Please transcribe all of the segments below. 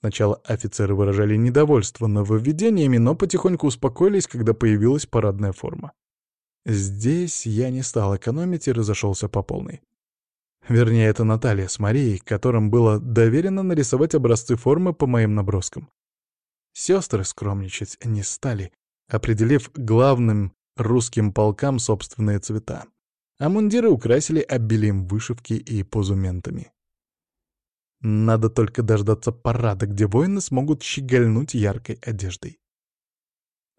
Сначала офицеры выражали недовольство нововведениями, но потихоньку успокоились, когда появилась парадная форма. Здесь я не стал экономить и разошелся по полной. Вернее, это Наталья с Марией, которым было доверено нарисовать образцы формы по моим наброскам. Сестры скромничать не стали, определив главным русским полкам собственные цвета. А мундиры украсили обилием вышивки и позументами. Надо только дождаться парада, где воины смогут щегольнуть яркой одеждой.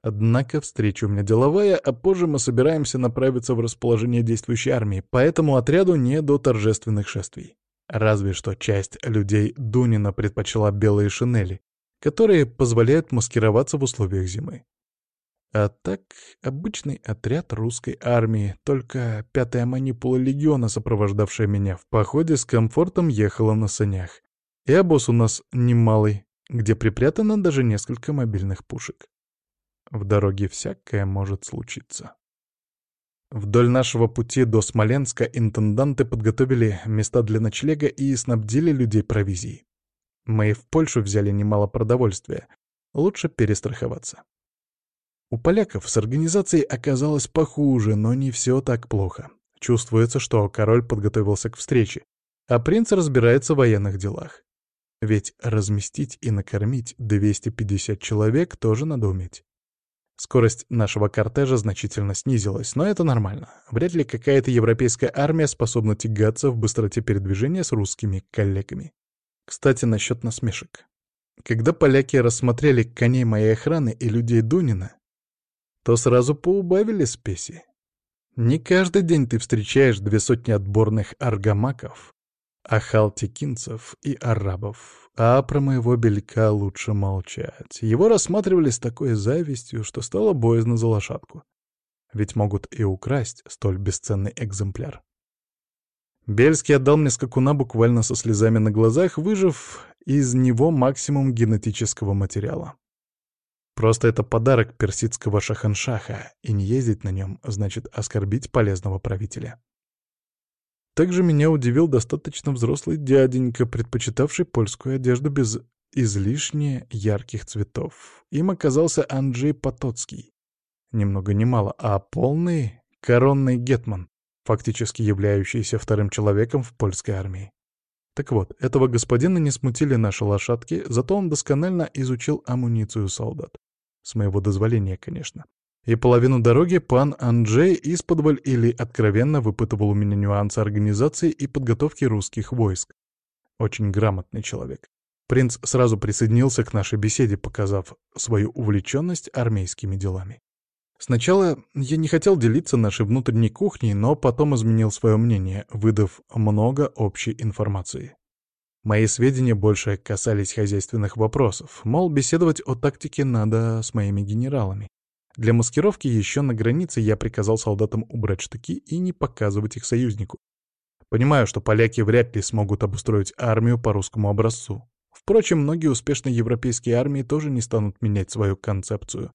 Однако встреча у меня деловая, а позже мы собираемся направиться в расположение действующей армии, поэтому отряду не до торжественных шествий. Разве что часть людей Дунина предпочла белые шинели, которые позволяют маскироваться в условиях зимы. А так, обычный отряд русской армии, только пятая манипула легиона, сопровождавшая меня в походе, с комфортом ехала на санях. И обоз у нас немалый, где припрятано даже несколько мобильных пушек. В дороге всякое может случиться. Вдоль нашего пути до Смоленска интенданты подготовили места для ночлега и снабдили людей провизией. Мы в Польшу взяли немало продовольствия. Лучше перестраховаться. У поляков с организацией оказалось похуже, но не все так плохо. Чувствуется, что король подготовился к встрече, а принц разбирается в военных делах. Ведь разместить и накормить 250 человек тоже надо уметь. Скорость нашего кортежа значительно снизилась, но это нормально. Вряд ли какая-то европейская армия способна тягаться в быстроте передвижения с русскими коллегами. Кстати, насчет насмешек. Когда поляки рассмотрели коней моей охраны и людей Дунина, то сразу поубавили спеси. Не каждый день ты встречаешь две сотни отборных аргамаков, ахалтикинцев и арабов, а про моего белька лучше молчать. Его рассматривали с такой завистью, что стало боязно за лошадку. Ведь могут и украсть столь бесценный экземпляр. Бельский отдал мне скакуна буквально со слезами на глазах, выжив из него максимум генетического материала. Просто это подарок персидского шаханшаха, и не ездить на нем значит оскорбить полезного правителя. Также меня удивил достаточно взрослый дяденька, предпочитавший польскую одежду без излишне ярких цветов. Им оказался Анджей Потоцкий. Ни много ни мало, а полный коронный гетман, фактически являющийся вторым человеком в польской армии. Так вот, этого господина не смутили наши лошадки, зато он досконально изучил амуницию солдат. С моего дозволения, конечно. И половину дороги пан Анджей исподволь или откровенно выпытывал у меня нюансы организации и подготовки русских войск. Очень грамотный человек. Принц сразу присоединился к нашей беседе, показав свою увлеченность армейскими делами. Сначала я не хотел делиться нашей внутренней кухней, но потом изменил свое мнение, выдав много общей информации. Мои сведения больше касались хозяйственных вопросов, мол, беседовать о тактике надо с моими генералами. Для маскировки еще на границе я приказал солдатам убрать штыки и не показывать их союзнику. Понимаю, что поляки вряд ли смогут обустроить армию по русскому образцу. Впрочем, многие успешные европейские армии тоже не станут менять свою концепцию.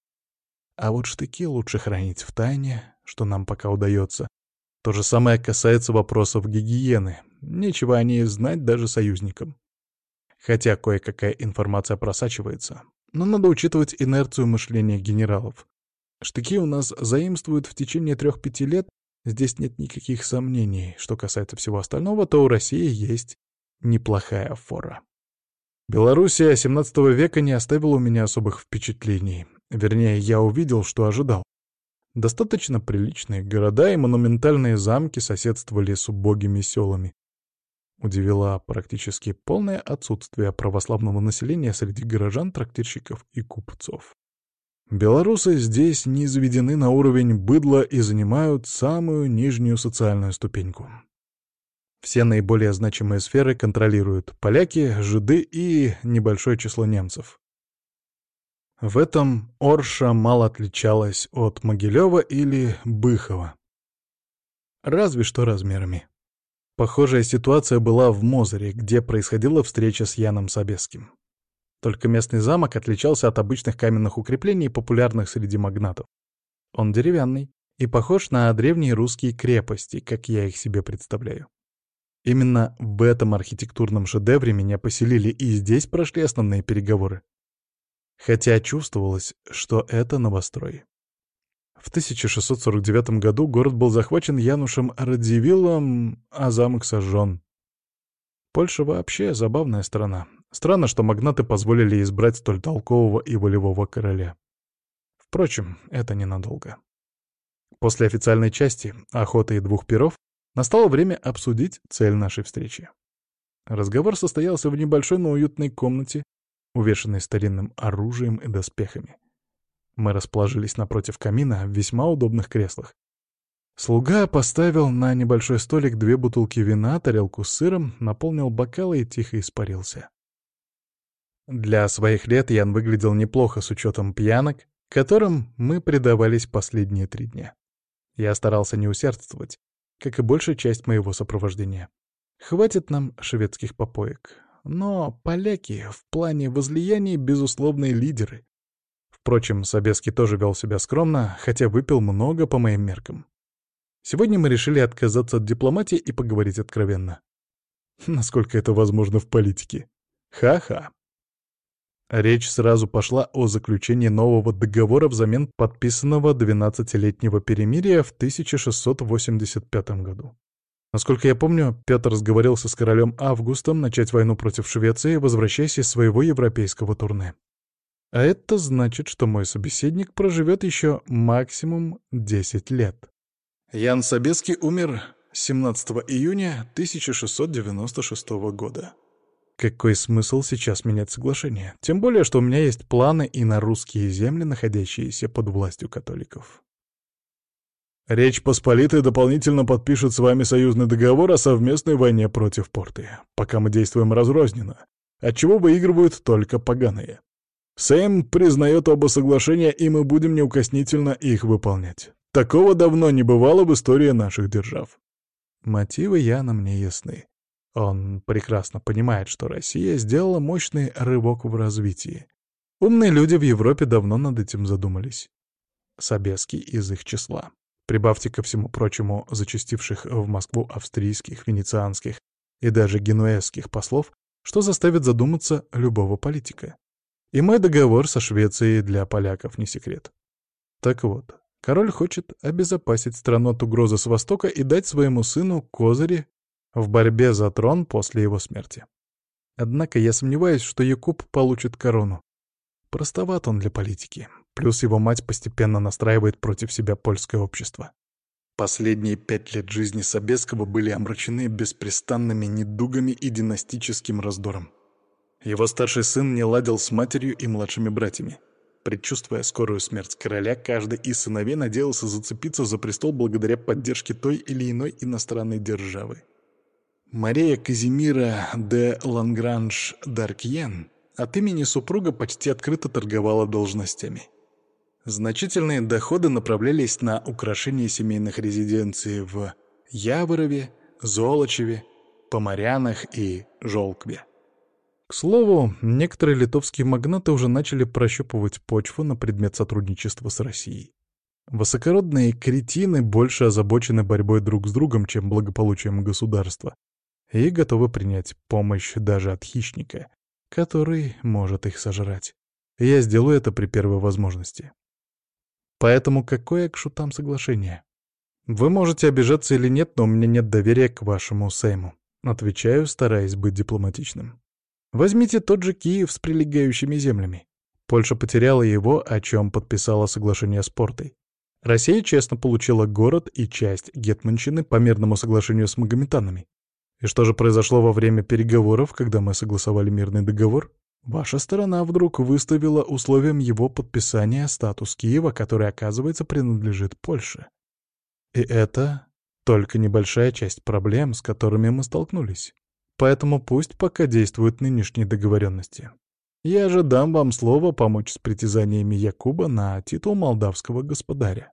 А вот штыки лучше хранить в тайне, что нам пока удается. То же самое касается вопросов гигиены. Нечего о ней знать даже союзникам. Хотя кое-какая информация просачивается. Но надо учитывать инерцию мышления генералов. Штыки у нас заимствуют в течение трех-пяти лет, здесь нет никаких сомнений. Что касается всего остального, то у России есть неплохая фора. Белоруссия XVII века не оставила у меня особых впечатлений. Вернее, я увидел, что ожидал. Достаточно приличные города и монументальные замки соседствовали с убогими селами. Удивило практически полное отсутствие православного населения среди горожан, трактирщиков и купцов. Белорусы здесь не заведены на уровень быдла и занимают самую нижнюю социальную ступеньку. Все наиболее значимые сферы контролируют поляки, жиды и небольшое число немцев. В этом Орша мало отличалась от Могилева или Быхова. Разве что размерами. Похожая ситуация была в Мозере, где происходила встреча с Яном Собеским. Только местный замок отличался от обычных каменных укреплений, популярных среди магнатов. Он деревянный и похож на древние русские крепости, как я их себе представляю. Именно в этом архитектурном шедевре меня поселили, и здесь прошли основные переговоры. Хотя чувствовалось, что это новострой. В 1649 году город был захвачен Янушем Радзивиллом, а замок сожжен. Польша вообще забавная страна. Странно, что магнаты позволили избрать столь толкового и волевого короля. Впрочем, это ненадолго. После официальной части «Охоты и двух перов» настало время обсудить цель нашей встречи. Разговор состоялся в небольшой, но уютной комнате, увешанной старинным оружием и доспехами. Мы расположились напротив камина в весьма удобных креслах. Слуга поставил на небольшой столик две бутылки вина, тарелку с сыром, наполнил бокалы и тихо испарился. Для своих лет Ян выглядел неплохо с учетом пьянок, которым мы предавались последние три дня. Я старался не усердствовать, как и большая часть моего сопровождения. Хватит нам шведских попоек. Но поляки в плане возлияний безусловные лидеры. Впрочем, Собеский тоже вел себя скромно, хотя выпил много по моим меркам. Сегодня мы решили отказаться от дипломатии и поговорить откровенно. Насколько это возможно в политике? Ха-ха. Речь сразу пошла о заключении нового договора взамен подписанного 12-летнего перемирия в 1685 году. Насколько я помню, Петр сговорился с королем Августом начать войну против Швеции, возвращаясь из своего европейского турне. А это значит, что мой собеседник проживет еще максимум 10 лет. Ян Собеский умер 17 июня 1696 года. Какой смысл сейчас менять соглашение? Тем более, что у меня есть планы и на русские земли, находящиеся под властью католиков. Речь Посполитая дополнительно подпишет с вами союзный договор о совместной войне против порты, пока мы действуем разрозненно, отчего выигрывают только поганые. Сэм признает оба соглашения, и мы будем неукоснительно их выполнять. Такого давно не бывало в истории наших держав. Мотивы Яна мне ясны. Он прекрасно понимает, что Россия сделала мощный рывок в развитии. Умные люди в Европе давно над этим задумались. Собеский из их числа. Прибавьте ко всему прочему зачастивших в Москву австрийских, венецианских и даже генуэзских послов, что заставит задуматься любого политика. И мой договор со Швецией для поляков не секрет. Так вот, король хочет обезопасить страну от угрозы с востока и дать своему сыну козыри в борьбе за трон после его смерти. Однако я сомневаюсь, что Якуб получит корону. Простоват он для политики. Плюс его мать постепенно настраивает против себя польское общество. Последние пять лет жизни Собеского были омрачены беспрестанными недугами и династическим раздором. Его старший сын не ладил с матерью и младшими братьями. Предчувствуя скорую смерть короля, каждый из сыновей надеялся зацепиться за престол благодаря поддержке той или иной иностранной державы. Мария Казимира де Лангранж Даркьен от имени супруга почти открыто торговала должностями. Значительные доходы направлялись на украшение семейных резиденций в Яворове, Золочеве, Поморянах и Жолкве. К слову, некоторые литовские магнаты уже начали прощупывать почву на предмет сотрудничества с Россией. Высокородные кретины больше озабочены борьбой друг с другом, чем благополучием государства, и готовы принять помощь даже от хищника, который может их сожрать. Я сделаю это при первой возможности. Поэтому какое к шутам соглашение? Вы можете обижаться или нет, но у меня нет доверия к вашему Сейму. Отвечаю, стараясь быть дипломатичным. Возьмите тот же Киев с прилегающими землями. Польша потеряла его, о чем подписала соглашение с Портой. Россия честно получила город и часть Гетманщины по мирному соглашению с магометанами. И что же произошло во время переговоров, когда мы согласовали мирный договор? Ваша сторона вдруг выставила условием его подписания статус Киева, который, оказывается, принадлежит Польше. И это только небольшая часть проблем, с которыми мы столкнулись. Поэтому пусть пока действуют нынешние договоренности. Я же дам вам слово помочь с притязаниями Якуба на титул молдавского господаря.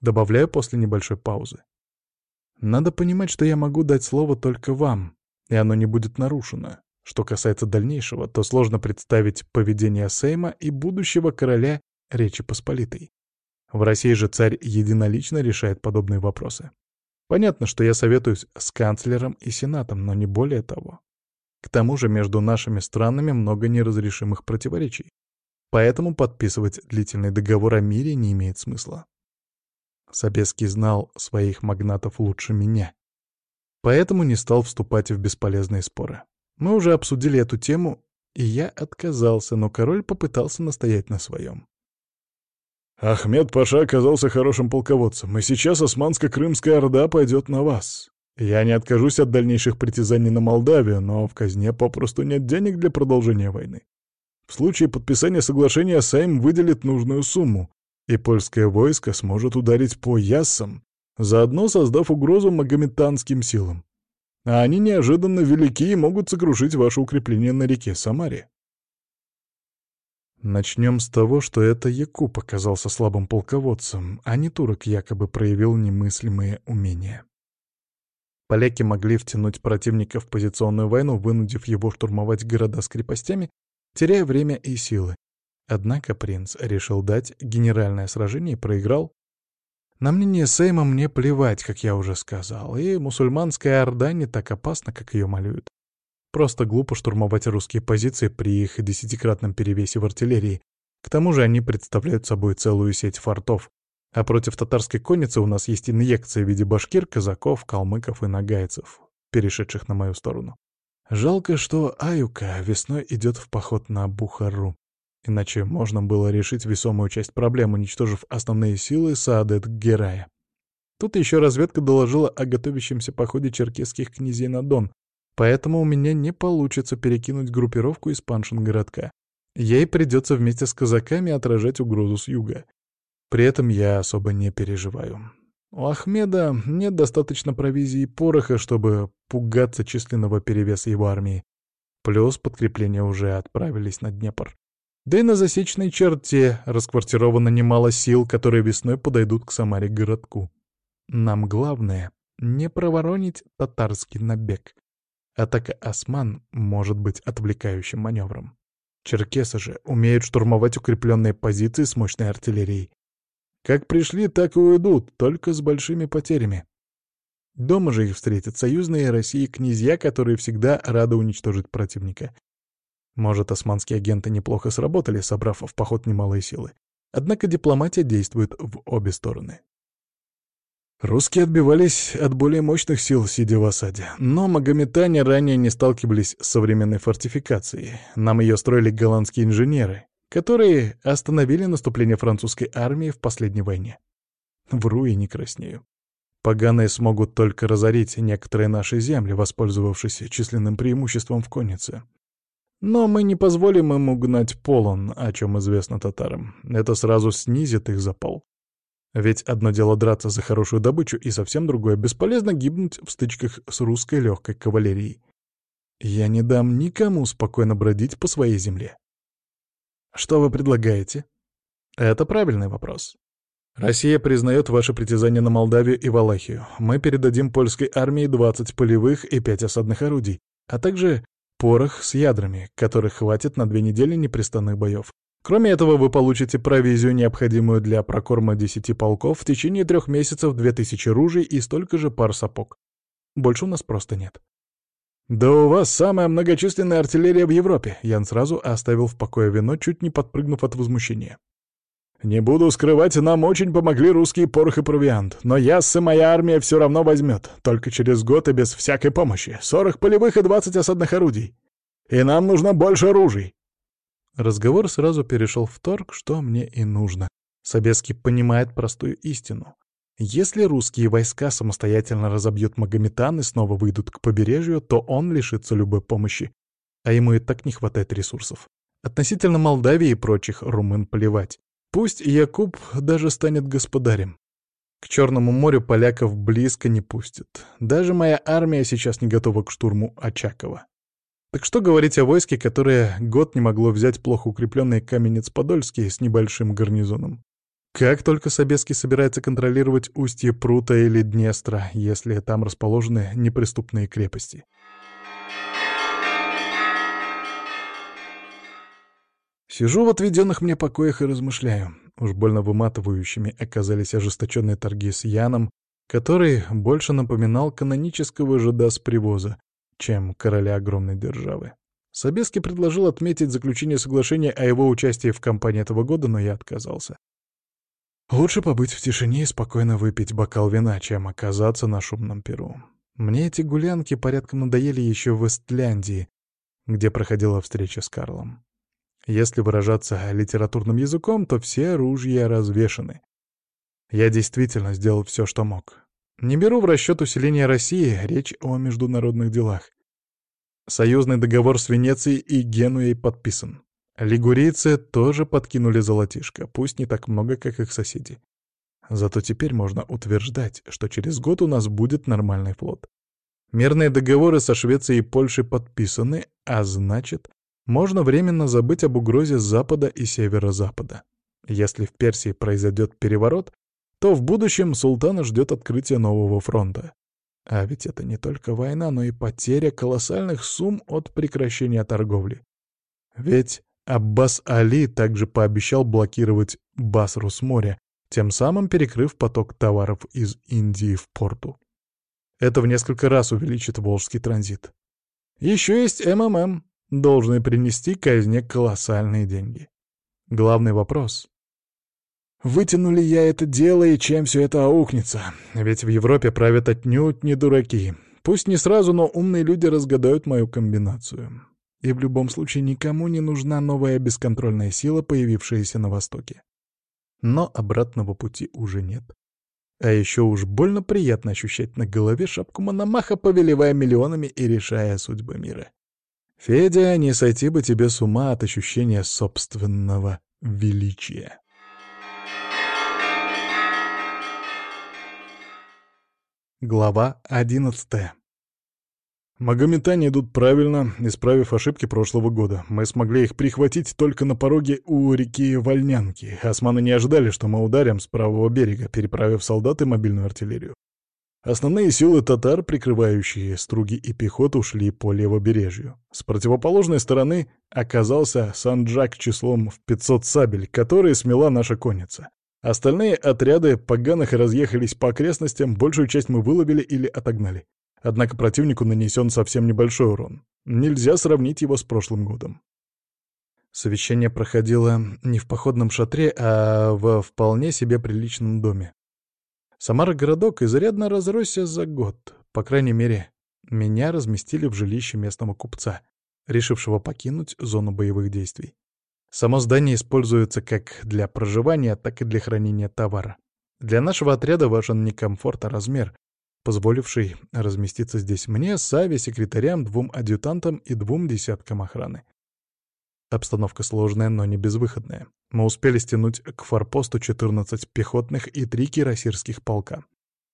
Добавляю после небольшой паузы. Надо понимать, что я могу дать слово только вам, и оно не будет нарушено. Что касается дальнейшего, то сложно представить поведение Сейма и будущего короля Речи Посполитой. В России же царь единолично решает подобные вопросы. Понятно, что я советуюсь с канцлером и сенатом, но не более того. К тому же между нашими странами много неразрешимых противоречий. Поэтому подписывать длительный договор о мире не имеет смысла. Собеский знал своих магнатов лучше меня. Поэтому не стал вступать в бесполезные споры. Мы уже обсудили эту тему, и я отказался, но король попытался настоять на своем. «Ахмед Паша оказался хорошим полководцем, и сейчас Османско-Крымская Орда пойдет на вас. Я не откажусь от дальнейших притязаний на Молдавию, но в казне попросту нет денег для продолжения войны. В случае подписания соглашения Сайм выделит нужную сумму, и польское войско сможет ударить по Яссам, заодно создав угрозу магометанским силам. А они неожиданно велики и могут сокрушить ваше укрепление на реке Самаре. Начнем с того, что это Якуб оказался слабым полководцем, а не турок якобы проявил немыслимые умения. Поляки могли втянуть противника в позиционную войну, вынудив его штурмовать города с крепостями, теряя время и силы. Однако принц решил дать генеральное сражение и проиграл. На мнение Сейма мне плевать, как я уже сказал, и мусульманская орда не так опасна, как ее малюют. Просто глупо штурмовать русские позиции при их десятикратном перевесе в артиллерии. К тому же они представляют собой целую сеть фортов. А против татарской конницы у нас есть инъекции в виде башкир, казаков, калмыков и нагайцев, перешедших на мою сторону. Жалко, что Аюка весной идет в поход на Бухару. Иначе можно было решить весомую часть проблем, уничтожив основные силы Саадет-Герая. Тут еще разведка доложила о готовящемся походе черкесских князей на Дон, поэтому у меня не получится перекинуть группировку из Паншин-городка. Ей придется вместе с казаками отражать угрозу с юга. При этом я особо не переживаю. У Ахмеда нет достаточно провизии и пороха, чтобы пугаться численного перевеса его армии. Плюс подкрепления уже отправились на Днепр. Да и на засечной черте расквартировано немало сил, которые весной подойдут к Самаре-городку. Нам главное — не проворонить татарский набег. Атака осман может быть отвлекающим маневром. Черкесы же умеют штурмовать укрепленные позиции с мощной артиллерией. Как пришли, так и уйдут, только с большими потерями. Дома же их встретят союзные России князья, которые всегда рады уничтожить противника. Может, османские агенты неплохо сработали, собрав в поход немалые силы. Однако дипломатия действует в обе стороны. Русские отбивались от более мощных сил, сидя в осаде. Но магометане ранее не сталкивались с современной фортификацией. Нам ее строили голландские инженеры, которые остановили наступление французской армии в последней войне. Вру и не краснею. Поганые смогут только разорить некоторые наши земли, воспользовавшись численным преимуществом в коннице. Но мы не позволим им угнать полон, о чем известно татарам. Это сразу снизит их запал. Ведь одно дело драться за хорошую добычу, и совсем другое — бесполезно гибнуть в стычках с русской легкой кавалерией. Я не дам никому спокойно бродить по своей земле. Что вы предлагаете? Это правильный вопрос. Россия признает ваше притязание на Молдавию и Валахию. Мы передадим польской армии 20 полевых и 5 осадных орудий, а также порох с ядрами, которых хватит на две недели непрестанных боев. Кроме этого, вы получите провизию, необходимую для прокорма 10 полков, в течение трех месяцев 2000 ружей и столько же пар сапог. Больше у нас просто нет. «Да у вас самая многочисленная артиллерия в Европе!» Ян сразу оставил в покое вино, чуть не подпрыгнув от возмущения. «Не буду скрывать, нам очень помогли русские порох и провиант, но яссы моя армия все равно возьмет, только через год и без всякой помощи. Сорок полевых и двадцать осадных орудий. И нам нужно больше оружий». Разговор сразу перешел в торг, что мне и нужно. Собеский понимает простую истину. Если русские войска самостоятельно разобьют Магометан и снова выйдут к побережью, то он лишится любой помощи, а ему и так не хватает ресурсов. Относительно Молдавии и прочих румын плевать. Пусть Якуб даже станет господарем. К Черному морю поляков близко не пустят. Даже моя армия сейчас не готова к штурму Очакова. Так что говорить о войске, которое год не могло взять плохо укрепленный Каменец-Подольский с небольшим гарнизоном? Как только Собеский собирается контролировать устье Прута или Днестра, если там расположены неприступные крепости? Сижу в отведенных мне покоях и размышляю. Уж больно выматывающими оказались ожесточенные торги с Яном, который больше напоминал канонического жида с привоза, чем короля огромной державы. Собески предложил отметить заключение соглашения о его участии в кампании этого года, но я отказался. Лучше побыть в тишине и спокойно выпить бокал вина, чем оказаться на шумном перу. Мне эти гулянки порядком надоели еще в Эстляндии, где проходила встреча с Карлом. Если выражаться литературным языком, то все ружья развешаны. Я действительно сделал все, что мог. Не беру в расчет усиление России, речь о международных делах. Союзный договор с Венецией и Генуей подписан. Лигурийцы тоже подкинули золотишко, пусть не так много, как их соседи. Зато теперь можно утверждать, что через год у нас будет нормальный флот. Мирные договоры со Швецией и Польшей подписаны, а значит, можно временно забыть об угрозе запада и северо-запада. Если в Персии произойдет переворот, то в будущем султана ждет открытие нового фронта. А ведь это не только война, но и потеря колоссальных сумм от прекращения торговли. Ведь Аббас Али также пообещал блокировать Басру с моря, тем самым перекрыв поток товаров из Индии в порту. Это в несколько раз увеличит волжский транзит. Еще есть МММ, должны принести казне колоссальные деньги. Главный вопрос Вытяну ли я это дело и чем все это аукнется? Ведь в Европе правят отнюдь не дураки. Пусть не сразу, но умные люди разгадают мою комбинацию. И в любом случае никому не нужна новая бесконтрольная сила, появившаяся на Востоке. Но обратного пути уже нет. А еще уж больно приятно ощущать на голове шапку Мономаха, повелевая миллионами и решая судьбы мира. Федя, не сойти бы тебе с ума от ощущения собственного величия. Глава одиннадцатая. Магометане идут правильно, исправив ошибки прошлого года. Мы смогли их прихватить только на пороге у реки Вольнянки. Османы не ожидали, что мы ударим с правого берега, переправив солдат и мобильную артиллерию. Основные силы татар, прикрывающие струги и пехоту, ушли по левобережью. С противоположной стороны оказался Санджак числом в 500 сабель, который смела наша конница. Остальные отряды поганых разъехались по окрестностям, большую часть мы выловили или отогнали. Однако противнику нанесен совсем небольшой урон. Нельзя сравнить его с прошлым годом. Совещание проходило не в походном шатре, а в вполне себе приличном доме. Самара-городок изрядно разросся за год. По крайней мере, меня разместили в жилище местного купца, решившего покинуть зону боевых действий. Само здание используется как для проживания, так и для хранения товара. Для нашего отряда важен не комфорт, а размер, позволивший разместиться здесь мне, Саве, секретарям, двум адъютантам и двум десяткам охраны. Обстановка сложная, но не безвыходная. Мы успели стянуть к форпосту 14 пехотных и 3 кирасирских полка.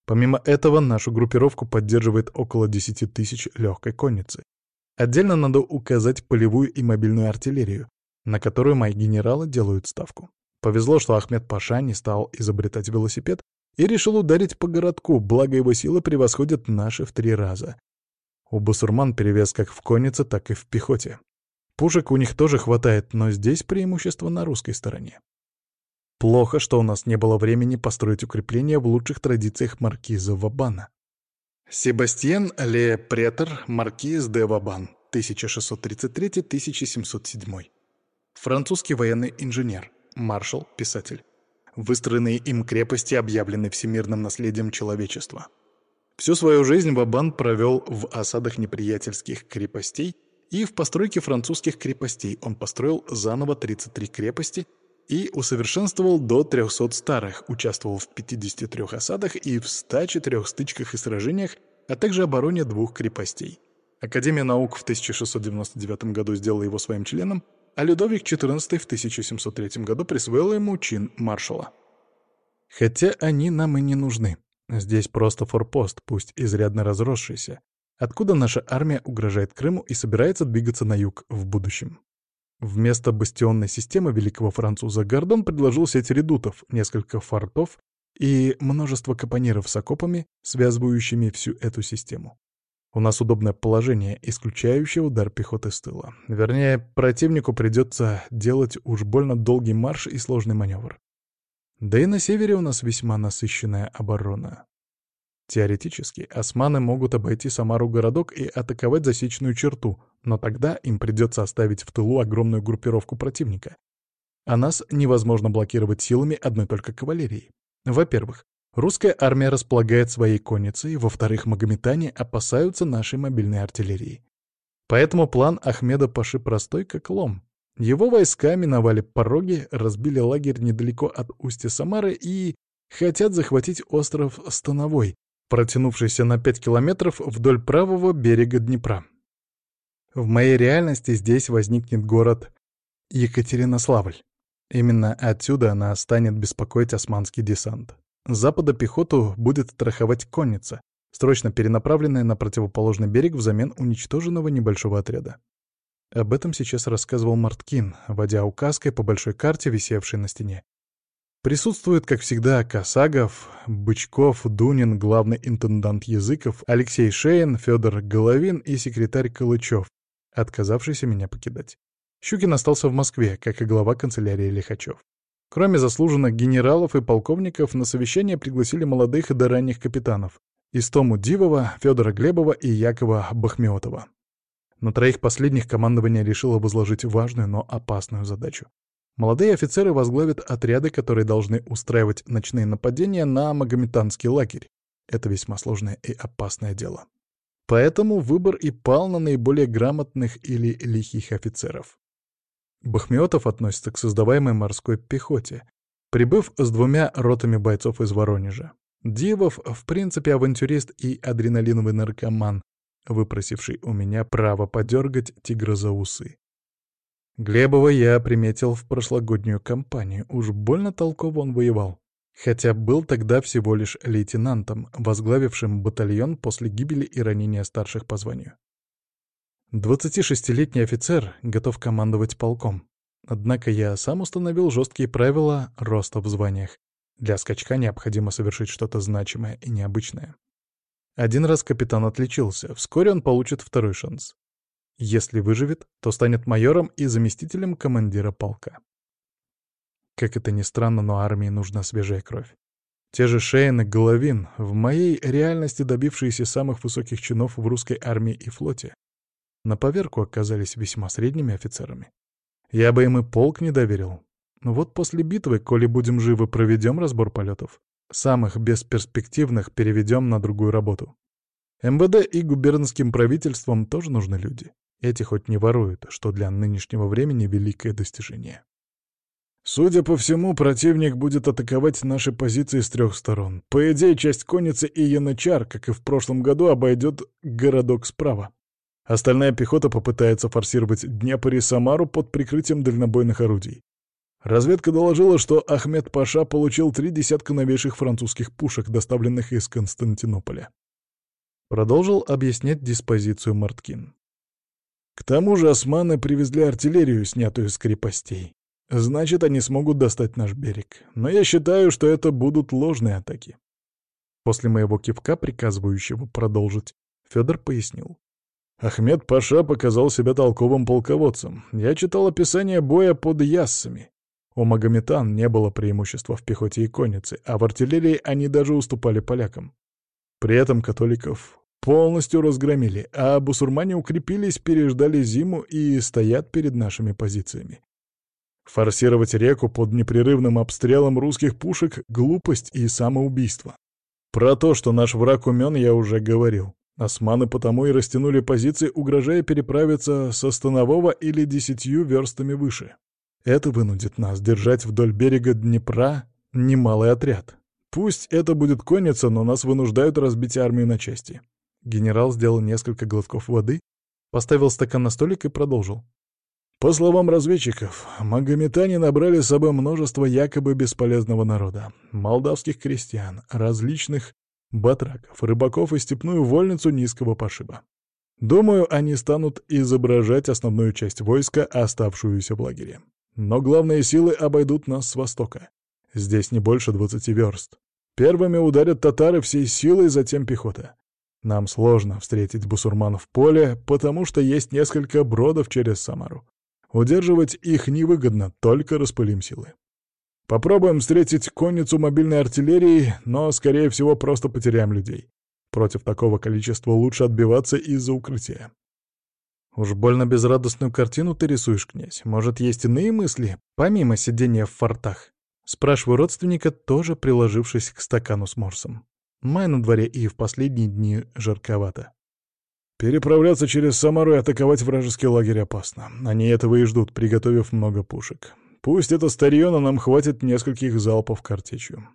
Помимо этого, нашу группировку поддерживает около 10 тысяч легкой конницы. Отдельно надо указать полевую и мобильную артиллерию, на которую мои генералы делают ставку. Повезло, что Ахмед Паша не стал изобретать велосипед и решил ударить по городку, благо его силы превосходят наши в три раза. У басурман перевес как в коннице, так и в пехоте. Пушек у них тоже хватает, но здесь преимущество на русской стороне. Плохо, что у нас не было времени построить укрепления в лучших традициях маркиза Вабана. Себастьен Ле Претер, маркиз де Вабан, 1633-1707. Французский военный инженер, маршал, писатель. Выстроенные им крепости объявлены всемирным наследием человечества. Всю свою жизнь Вабан провел в осадах неприятельских крепостей и в постройке французских крепостей. Он построил заново 33 крепости и усовершенствовал до 300 старых, участвовал в 53 осадах и в 104 стычках и сражениях, а также обороне двух крепостей. Академия наук в 1699 году сделала его своим членом, а Людовик XIV в 1703 году присвоил ему чин маршала. Хотя они нам и не нужны. Здесь просто форпост, пусть изрядно разросшийся, откуда наша армия угрожает Крыму и собирается двигаться на юг в будущем. Вместо бастионной системы великого француза Гордон предложил сеть редутов, несколько фортов и множество капониров с окопами, связывающими всю эту систему. У нас удобное положение, исключающее удар пехоты с тыла. Вернее, противнику придется делать уж больно долгий марш и сложный маневр. Да и на севере у нас весьма насыщенная оборона. Теоретически, османы могут обойти Самару городок и атаковать засечную черту, но тогда им придется оставить в тылу огромную группировку противника. А нас невозможно блокировать силами одной только кавалерии. Во-первых, русская армия располагает своей конницей, во-вторых, магометане опасаются нашей мобильной артиллерии. Поэтому план Ахмеда Паши простой, как лом. Его войска миновали пороги, разбили лагерь недалеко от устья Самары и хотят захватить остров Становой, протянувшийся на 5 километров вдоль правого берега Днепра. В моей реальности здесь возникнет город Екатеринославль. Именно отсюда она станет беспокоить османский десант. Запада пехоту будет страховать конница, срочно перенаправленная на противоположный берег взамен уничтоженного небольшого отряда. Об этом сейчас рассказывал Марткин, водя указкой по большой карте, висевшей на стене. Присутствуют, как всегда, Косагов, Бычков, Дунин, главный интендант Языков, Алексей Шейн, Федор Головин и секретарь Калычев, отказавшийся меня покидать. Щукин остался в Москве, как и глава канцелярии Лихачев. Кроме заслуженных генералов и полковников, на совещание пригласили молодых и до ранних капитанов — Истому Дивова, Федора Глебова и Якова Бахмётова. На троих последних командование решило возложить важную, но опасную задачу. Молодые офицеры возглавят отряды, которые должны устраивать ночные нападения на магометанский лагерь. Это весьма сложное и опасное дело. Поэтому выбор и пал на наиболее грамотных или лихих офицеров. Бахмиотов относится к создаваемой морской пехоте, прибыв с двумя ротами бойцов из Воронежа. Дивов, в принципе, авантюрист и адреналиновый наркоман, выпросивший у меня право подергать тигра за усы. Глебова я приметил в прошлогоднюю кампанию, уж больно толково он воевал. Хотя был тогда всего лишь лейтенантом, возглавившим батальон после гибели и ранения старших по званию. 26-летний офицер готов командовать полком. Однако я сам установил жесткие правила роста в званиях. Для скачка необходимо совершить что-то значимое и необычное. Один раз капитан отличился, вскоре он получит второй шанс. Если выживет, то станет майором и заместителем командира полка. Как это ни странно, но армии нужна свежая кровь. Те же Шейн и Головин, в моей реальности добившиеся самых высоких чинов в русской армии и флоте, на поверку оказались весьма средними офицерами. Я бы им и полк не доверил. Но вот после битвы, коли будем живы, проведем разбор полетов. Самых бесперспективных переведем на другую работу. МВД и губернским правительствам тоже нужны люди. Эти хоть не воруют, что для нынешнего времени великое достижение. Судя по всему, противник будет атаковать наши позиции с трех сторон. По идее, часть конницы и янычар, как и в прошлом году, обойдет городок справа. Остальная пехота попытается форсировать Днепр и Самару под прикрытием дальнобойных орудий. Разведка доложила, что Ахмед Паша получил три десятка новейших французских пушек, доставленных из Константинополя. Продолжил объяснять диспозицию Марткин. К тому же османы привезли артиллерию, снятую с крепостей. Значит, они смогут достать наш берег. Но я считаю, что это будут ложные атаки. После моего кивка, приказывающего продолжить, Федор пояснил. Ахмед Паша показал себя толковым полководцем. Я читал описание боя под Яссами. У магометан не было преимущества в пехоте и коннице, а в артиллерии они даже уступали полякам. При этом католиков полностью разгромили, а бусурмане укрепились, переждали зиму и стоят перед нашими позициями. Форсировать реку под непрерывным обстрелом русских пушек — глупость и самоубийство. Про то, что наш враг умен, я уже говорил. Османы потому и растянули позиции, угрожая переправиться со Станового или десятью верстами выше. Это вынудит нас держать вдоль берега Днепра немалый отряд. Пусть это будет конница, но нас вынуждают разбить армию на части. Генерал сделал несколько глотков воды, поставил стакан на столик и продолжил. По словам разведчиков, магометане набрали с собой множество якобы бесполезного народа. Молдавских крестьян, различных батраков, рыбаков и степную вольницу низкого пошиба. Думаю, они станут изображать основную часть войска, оставшуюся в лагере. Но главные силы обойдут нас с востока. Здесь не больше двадцати верст. Первыми ударят татары всей силой, затем пехота. Нам сложно встретить бусурман в поле, потому что есть несколько бродов через Самару. Удерживать их невыгодно, только распылим силы. Попробуем встретить конницу мобильной артиллерии, но, скорее всего, просто потеряем людей. Против такого количества лучше отбиваться из-за укрытия. Уж больно безрадостную картину ты рисуешь, князь. Может, есть иные мысли, помимо сидения в фортах? Спрашиваю родственника, тоже приложившись к стакану с морсом. Май на дворе и в последние дни жарковато. Переправляться через Самару и атаковать вражеский лагерь опасно. Они этого и ждут, приготовив много пушек. Пусть это старье, но нам хватит нескольких залпов картечью.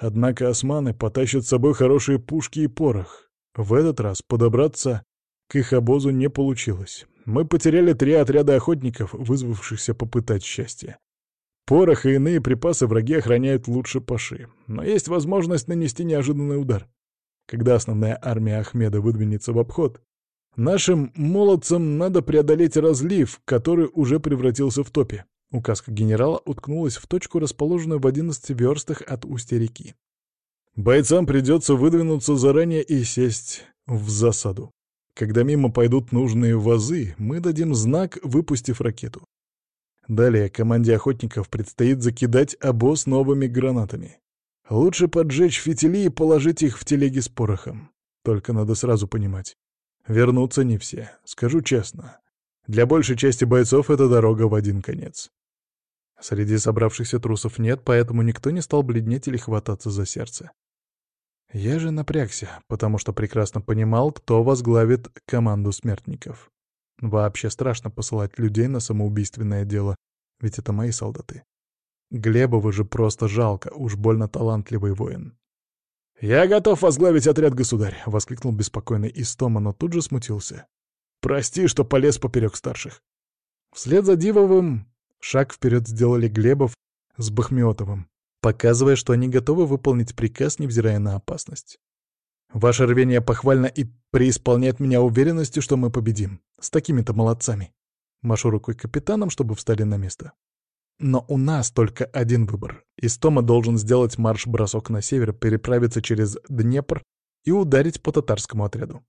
Однако османы потащат с собой хорошие пушки и порох. В этот раз подобраться к их обозу не получилось. Мы потеряли три отряда охотников, вызвавшихся попытать счастье. Порох и иные припасы враги охраняют лучше паши, но есть возможность нанести неожиданный удар. Когда основная армия Ахмеда выдвинется в обход, нашим молодцам надо преодолеть разлив, который уже превратился в топе. Указка генерала уткнулась в точку, расположенную в 11 верстах от устья реки. Бойцам придется выдвинуться заранее и сесть в засаду. Когда мимо пойдут нужные вазы, мы дадим знак, выпустив ракету. Далее команде охотников предстоит закидать обоз новыми гранатами. Лучше поджечь фитили и положить их в телеги с порохом. Только надо сразу понимать. Вернутся не все, скажу честно. Для большей части бойцов это дорога в один конец. Среди собравшихся трусов нет, поэтому никто не стал бледнеть или хвататься за сердце. Я же напрягся, потому что прекрасно понимал, кто возглавит команду смертников. Вообще страшно посылать людей на самоубийственное дело, ведь это мои солдаты. Глебова же просто жалко, уж больно талантливый воин. «Я готов возглавить отряд, государь!» — воскликнул беспокойный Истома, но тут же смутился. «Прости, что полез поперек старших». Вслед за Дивовым шаг вперед сделали Глебов с Бахмиотовым показывая, что они готовы выполнить приказ, невзирая на опасность. Ваше рвение похвально и преисполняет меня уверенностью, что мы победим. С такими-то молодцами. Машу рукой капитанам, чтобы встали на место. Но у нас только один выбор. Истома должен сделать марш-бросок на север, переправиться через Днепр и ударить по татарскому отряду.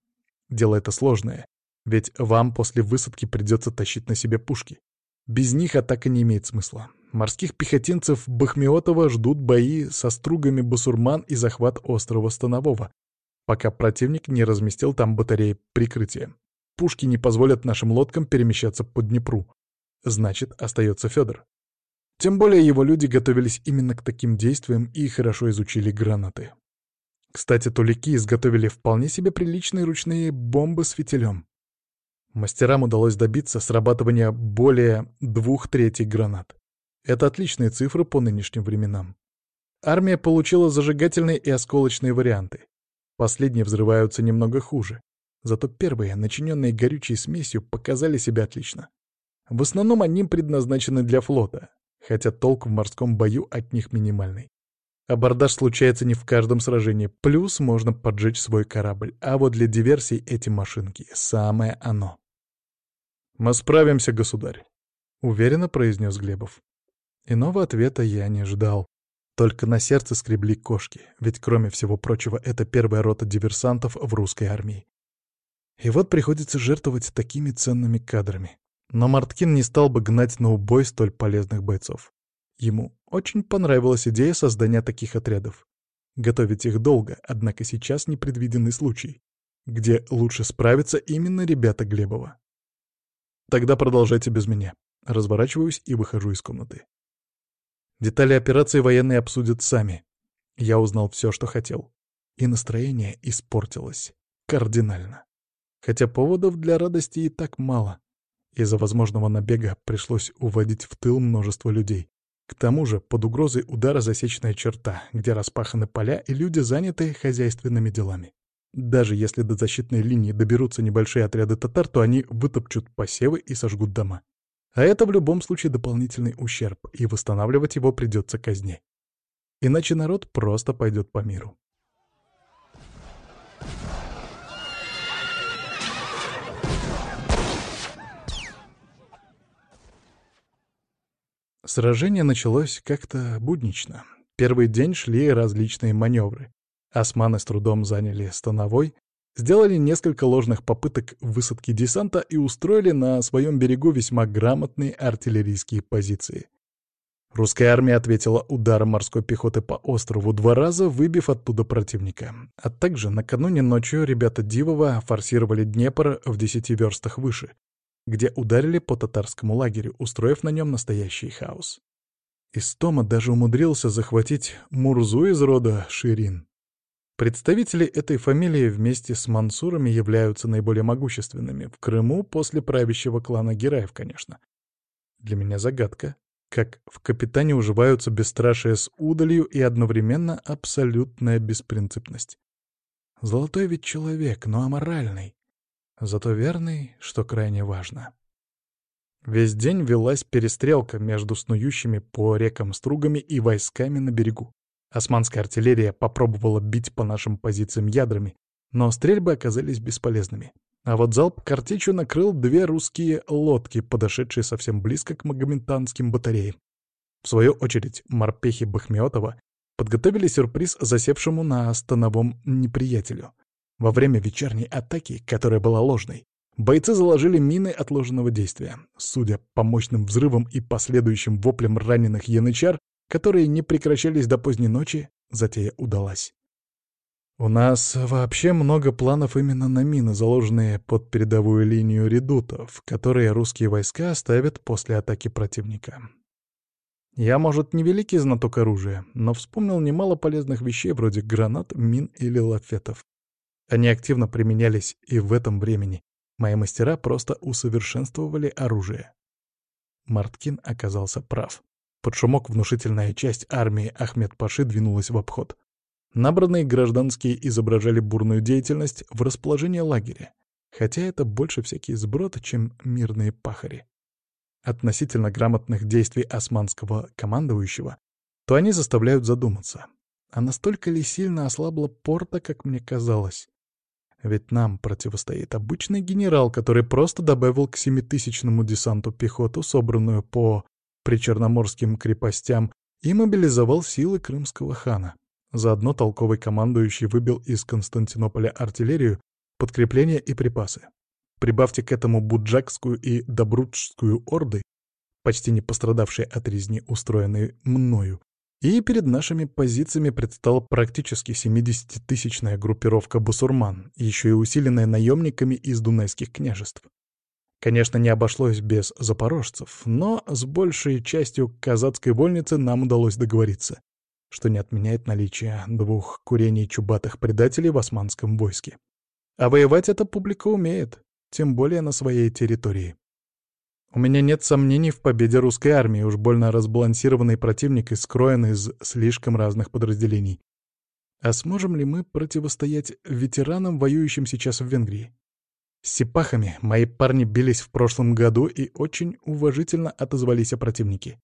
Дело это сложное, ведь вам после высадки придется тащить на себе пушки. Без них атака не имеет смысла. Морских пехотинцев Бахмиотова ждут бои со стругами басурман и захват острова Станового, пока противник не разместил там батареи прикрытия. Пушки не позволят нашим лодкам перемещаться по Днепру. Значит, остается Федор. Тем более его люди готовились именно к таким действиям и хорошо изучили гранаты. Кстати, тулики изготовили вполне себе приличные ручные бомбы с фитилем. Мастерам удалось добиться срабатывания более двух третей гранат. Это отличные цифры по нынешним временам. Армия получила зажигательные и осколочные варианты. Последние взрываются немного хуже. Зато первые, начиненные горючей смесью, показали себя отлично. В основном они предназначены для флота, хотя толк в морском бою от них минимальный. Абордаж случается не в каждом сражении, плюс можно поджечь свой корабль, а вот для диверсий эти машинки — самое оно. «Мы справимся, государь», — уверенно произнес Глебов. Иного ответа я не ждал. Только на сердце скребли кошки, ведь, кроме всего прочего, это первая рота диверсантов в русской армии. И вот приходится жертвовать такими ценными кадрами. Но Марткин не стал бы гнать на убой столь полезных бойцов. Ему очень понравилась идея создания таких отрядов. Готовить их долго, однако сейчас непредвиденный случай, где лучше справиться именно ребята Глебова. Тогда продолжайте без меня. Разворачиваюсь и выхожу из комнаты. Детали операции военные обсудят сами. Я узнал все, что хотел. И настроение испортилось. Кардинально. Хотя поводов для радости и так мало. Из-за возможного набега пришлось уводить в тыл множество людей. К тому же под угрозой удара засечная черта, где распаханы поля и люди заняты хозяйственными делами. Даже если до защитной линии доберутся небольшие отряды татар, то они вытопчут посевы и сожгут дома. А это в любом случае дополнительный ущерб, и восстанавливать его придется казне. Иначе народ просто пойдет по миру. Сражение началось как-то буднично. Первый день шли различные маневры. Османы с трудом заняли Становой, сделали несколько ложных попыток высадки десанта и устроили на своем берегу весьма грамотные артиллерийские позиции. Русская армия ответила ударом морской пехоты по острову, два раза выбив оттуда противника. А также накануне ночью ребята Дивова форсировали Днепр в десяти верстах выше, где ударили по татарскому лагерю, устроив на нем настоящий хаос. Истома даже умудрился захватить Мурзу из рода Ширин. Представители этой фамилии вместе с мансурами являются наиболее могущественными в Крыму после правящего клана Гераев, конечно. Для меня загадка, как в «Капитане» уживаются бесстрашие с удалью и одновременно абсолютная беспринципность. Золотой ведь человек, но аморальный. Зато верный, что крайне важно. Весь день велась перестрелка между снующими по рекам стругами и войсками на берегу. Османская артиллерия попробовала бить по нашим позициям ядрами, но стрельбы оказались бесполезными. А вот залп картечью накрыл две русские лодки, подошедшие совсем близко к магометанским батареям. В свою очередь, морпехи Бахмиотова подготовили сюрприз засевшему на становом неприятелю. Во время вечерней атаки, которая была ложной, бойцы заложили мины отложенного действия. Судя по мощным взрывам и последующим воплям раненых янычар, которые не прекращались до поздней ночи, затея удалась. У нас вообще много планов именно на мины, заложенные под передовую линию редутов, которые русские войска оставят после атаки противника. Я, может, не великий знаток оружия, но вспомнил немало полезных вещей вроде гранат, мин или лафетов. Они активно применялись и в этом времени. Мои мастера просто усовершенствовали оружие. Марткин оказался прав. Под шумок внушительная часть армии Ахмед-Паши двинулась в обход. Набранные гражданские изображали бурную деятельность в расположении лагеря, хотя это больше всякий сброд, чем мирные пахари. Относительно грамотных действий османского командующего, то они заставляют задуматься. А настолько ли сильно ослабла порта, как мне казалось? Ведь нам противостоит обычный генерал, который просто добавил к семитысячному десанту пехоту, собранную по причерноморским крепостям, и мобилизовал силы крымского хана. Заодно толковый командующий выбил из Константинополя артиллерию, подкрепления и припасы. Прибавьте к этому Буджакскую и Добруджскую орды, почти не пострадавшие от резни, устроенной мною, и перед нашими позициями предстала практически 70-тысячная группировка бусурман, еще и усиленная наемниками из дунайских княжеств. Конечно, не обошлось без запорожцев, но с большей частью казацкой вольницы нам удалось договориться что не отменяет наличие двух курений чубатых предателей в османском войске. А воевать эта публика умеет, тем более на своей территории. У меня нет сомнений в победе русской армии, уж больно разбалансированный противник и скроен из слишком разных подразделений. А сможем ли мы противостоять ветеранам, воюющим сейчас в Венгрии? С сипахами мои парни бились в прошлом году и очень уважительно отозвались о противнике.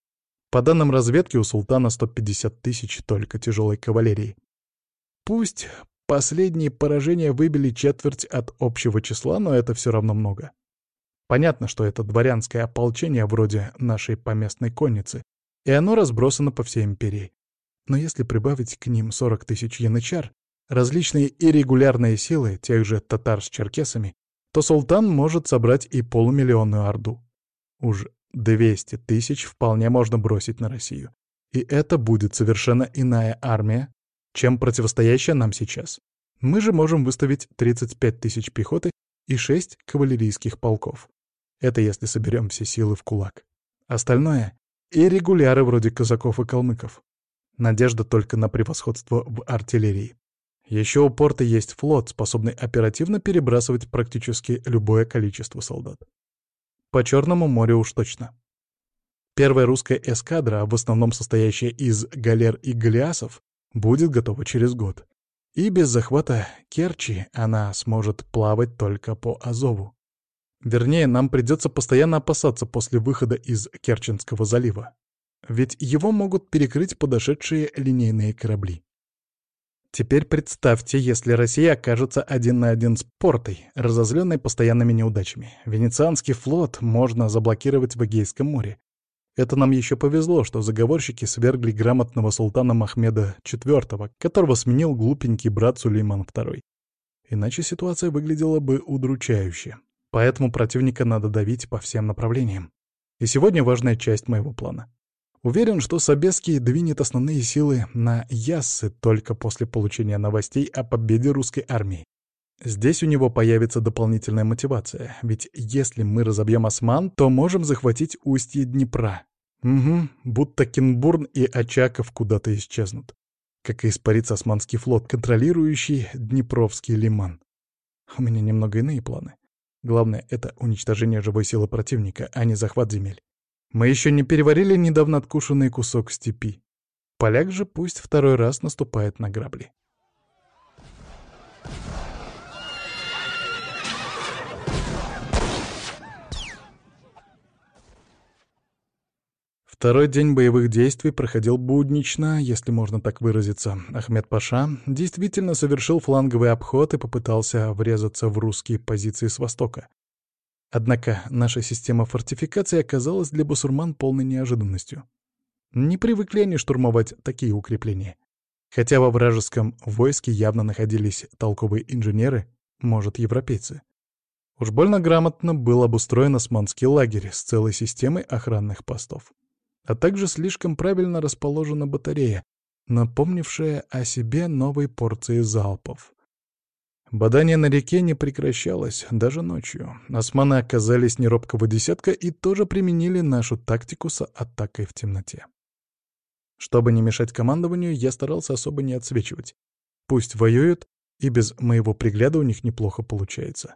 По данным разведки, у султана 150 тысяч только тяжелой кавалерии. Пусть последние поражения выбили четверть от общего числа, но это все равно много. Понятно, что это дворянское ополчение вроде нашей поместной конницы, и оно разбросано по всей империи. Но если прибавить к ним 40 тысяч янычар, различные иррегулярные силы, тех же татар с черкесами, то султан может собрать и полумиллионную орду. Уж 200 тысяч вполне можно бросить на Россию. И это будет совершенно иная армия, чем противостоящая нам сейчас. Мы же можем выставить 35 тысяч пехоты и 6 кавалерийских полков. Это если соберем все силы в кулак. Остальное — и регуляры вроде казаков и калмыков. Надежда только на превосходство в артиллерии. Еще у порта есть флот, способный оперативно перебрасывать практически любое количество солдат. По Черному морю уж точно. Первая русская эскадра, в основном состоящая из галер и галеасов, будет готова через год. И без захвата Керчи она сможет плавать только по Азову. Вернее, нам придется постоянно опасаться после выхода из Керченского залива. Ведь его могут перекрыть подошедшие линейные корабли. Теперь представьте, если Россия окажется один на один с портой, разозленной постоянными неудачами. Венецианский флот можно заблокировать в Эгейском море. Это нам еще повезло, что заговорщики свергли грамотного султана Махмеда IV, которого сменил глупенький брат Сулейман II. Иначе ситуация выглядела бы удручающе. Поэтому противника надо давить по всем направлениям. И сегодня важная часть моего плана. Уверен, что Собеский двинет основные силы на Яссы только после получения новостей о победе русской армии. Здесь у него появится дополнительная мотивация, ведь если мы разобьем Осман, то можем захватить устье Днепра. Угу, будто Кенбурн и Очаков куда-то исчезнут. Как и испарится османский флот, контролирующий Днепровский лиман. У меня немного иные планы. Главное — это уничтожение живой силы противника, а не захват земель. Мы еще не переварили недавно откушенный кусок степи. Поляк же пусть второй раз наступает на грабли. Второй день боевых действий проходил буднично, если можно так выразиться. Ахмед Паша действительно совершил фланговый обход и попытался врезаться в русские позиции с востока. Однако наша система фортификации оказалась для басурман полной неожиданностью. Не привыкли они штурмовать такие укрепления. Хотя во вражеском войске явно находились толковые инженеры, может, европейцы. Уж больно грамотно был обустроен османский лагерь с целой системой охранных постов. А также слишком правильно расположена батарея, напомнившая о себе новой порции залпов. Бадание на реке не прекращалось, даже ночью. Османы оказались неробкого десятка и тоже применили нашу тактику с атакой в темноте. Чтобы не мешать командованию, я старался особо не отсвечивать. Пусть воюют, и без моего пригляда у них неплохо получается.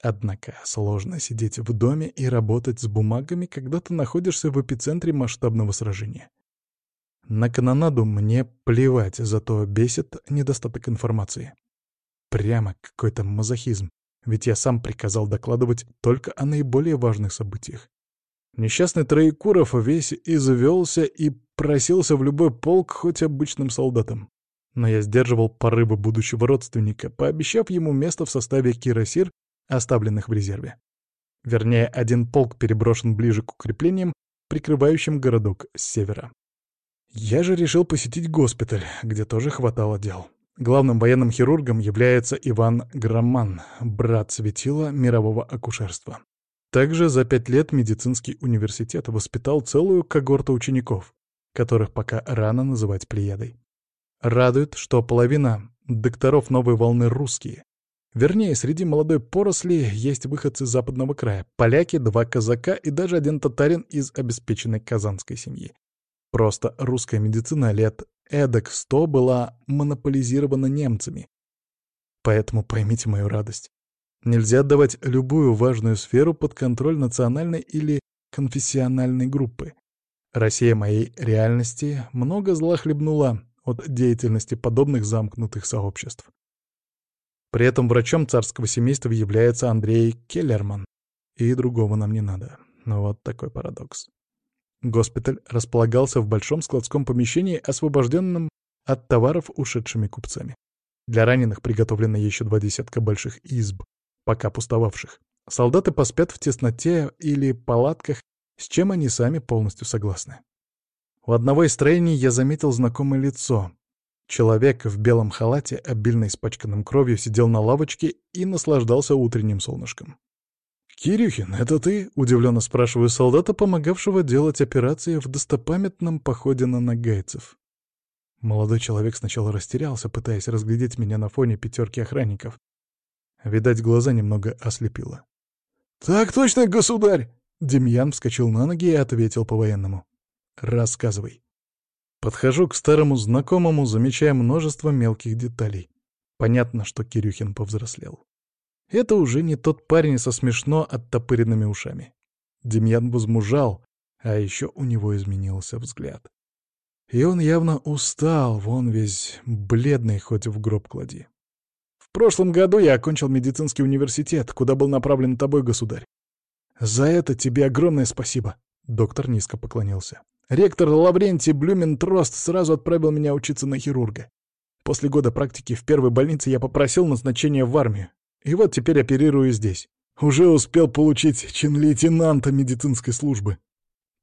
Однако сложно сидеть в доме и работать с бумагами, когда ты находишься в эпицентре масштабного сражения. На канонаду мне плевать, зато бесит недостаток информации. Прямо какой-то мазохизм, ведь я сам приказал докладывать только о наиболее важных событиях. Несчастный Троекуров весь извелся и просился в любой полк хоть обычным солдатом. Но я сдерживал порывы будущего родственника, пообещав ему место в составе кирасир, оставленных в резерве. Вернее, один полк переброшен ближе к укреплениям, прикрывающим городок с севера. Я же решил посетить госпиталь, где тоже хватало дел. Главным военным хирургом является Иван Громан, брат светила мирового акушерства. Также за пять лет медицинский университет воспитал целую когорту учеников, которых пока рано называть плеядой. Радует, что половина докторов новой волны русские. Вернее, среди молодой поросли есть выходцы с западного края, поляки, два казака и даже один татарин из обеспеченной казанской семьи. Просто русская медицина лет эдак сто была монополизирована немцами. Поэтому поймите мою радость. Нельзя отдавать любую важную сферу под контроль национальной или конфессиональной группы. Россия моей реальности много зла хлебнула от деятельности подобных замкнутых сообществ. При этом врачом царского семейства является Андрей Келлерман. И другого нам не надо. Вот такой парадокс. Госпиталь располагался в большом складском помещении, освобожденном от товаров ушедшими купцами. Для раненых приготовлено еще два десятка больших изб, пока пустовавших. Солдаты поспят в тесноте или палатках, с чем они сами полностью согласны. У одного из строений я заметил знакомое лицо. Человек в белом халате, обильно испачканном кровью, сидел на лавочке и наслаждался утренним солнышком. «Кирюхин, это ты?» — удивленно спрашиваю солдата, помогавшего делать операции в достопамятном походе на нагайцев. Молодой человек сначала растерялся, пытаясь разглядеть меня на фоне пятерки охранников. Видать, глаза немного ослепило. «Так точно, государь!» Демьян вскочил на ноги и ответил по-военному. «Рассказывай». Подхожу к старому знакомому, замечая множество мелких деталей. Понятно, что Кирюхин повзрослел. Это уже не тот парень со смешно оттопыренными ушами. Демьян возмужал, а еще у него изменился взгляд. И он явно устал, вон весь бледный, хоть в гроб клади. В прошлом году я окончил медицинский университет, куда был направлен тобой, государь. За это тебе огромное спасибо. Доктор низко поклонился. Ректор Лаврентий Блюментрост сразу отправил меня учиться на хирурга. После года практики в первой больнице я попросил назначения в армию. И вот теперь оперирую здесь. Уже успел получить чин лейтенанта медицинской службы.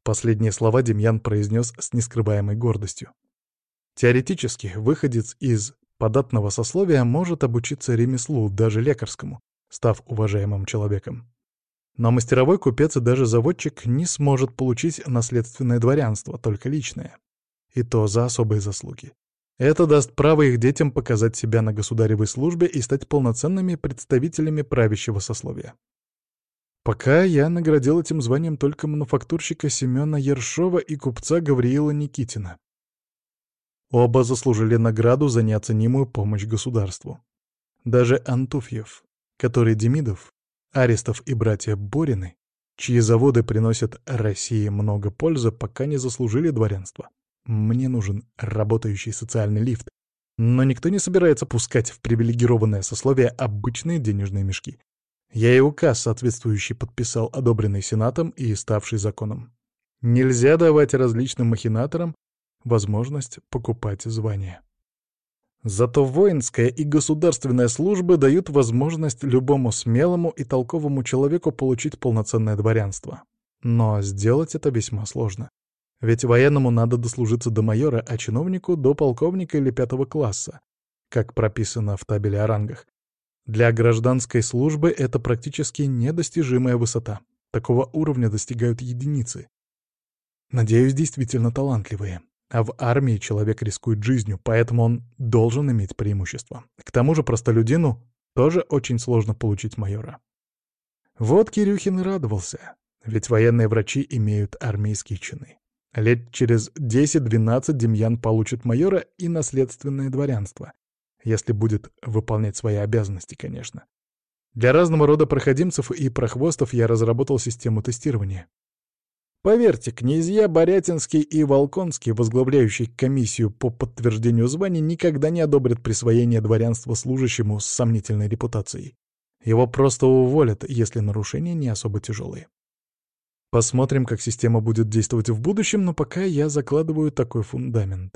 Последние слова Демьян произнес с нескрываемой гордостью. Теоретически, выходец из податного сословия может обучиться ремеслу, даже лекарскому, став уважаемым человеком. Но мастеровой купец и даже заводчик не сможет получить наследственное дворянство, только личное. И то за особые заслуги. Это даст право их детям показать себя на государевой службе и стать полноценными представителями правящего сословия. Пока я наградил этим званием только мануфактурщика Семена Ершова и купца Гавриила Никитина. Оба заслужили награду за неоценимую помощь государству. Даже Антуфьев, который Демидов, Арестов и братья Борины, чьи заводы приносят России много пользы, пока не заслужили дворянства. Мне нужен работающий социальный лифт, но никто не собирается пускать в привилегированное сословие обычные денежные мешки. Я и указ соответствующий подписал, одобренный Сенатом и ставший законом. Нельзя давать различным махинаторам возможность покупать звания. Зато воинская и государственная службы дают возможность любому смелому и толковому человеку получить полноценное дворянство. Но сделать это весьма сложно. Ведь военному надо дослужиться до майора, а чиновнику — до полковника или пятого класса, как прописано в табеле о рангах. Для гражданской службы это практически недостижимая высота. Такого уровня достигают единицы. Надеюсь, действительно талантливые. А в армии человек рискует жизнью, поэтому он должен иметь преимущество. К тому же простолюдину тоже очень сложно получить майора. Вот Кирюхин и радовался, ведь военные врачи имеют армейские чины. Лет через 10-12 Демьян получит майора и наследственное дворянство, если будет выполнять свои обязанности, конечно. Для разного рода проходимцев и прохвостов я разработал систему тестирования. Поверьте, князья Борятинский и Волконский, возглавляющие комиссию по подтверждению званий, никогда не одобрят присвоение дворянства служащему с сомнительной репутацией. Его просто уволят, если нарушения не особо тяжелые. Посмотрим, как система будет действовать в будущем, но пока я закладываю такой фундамент.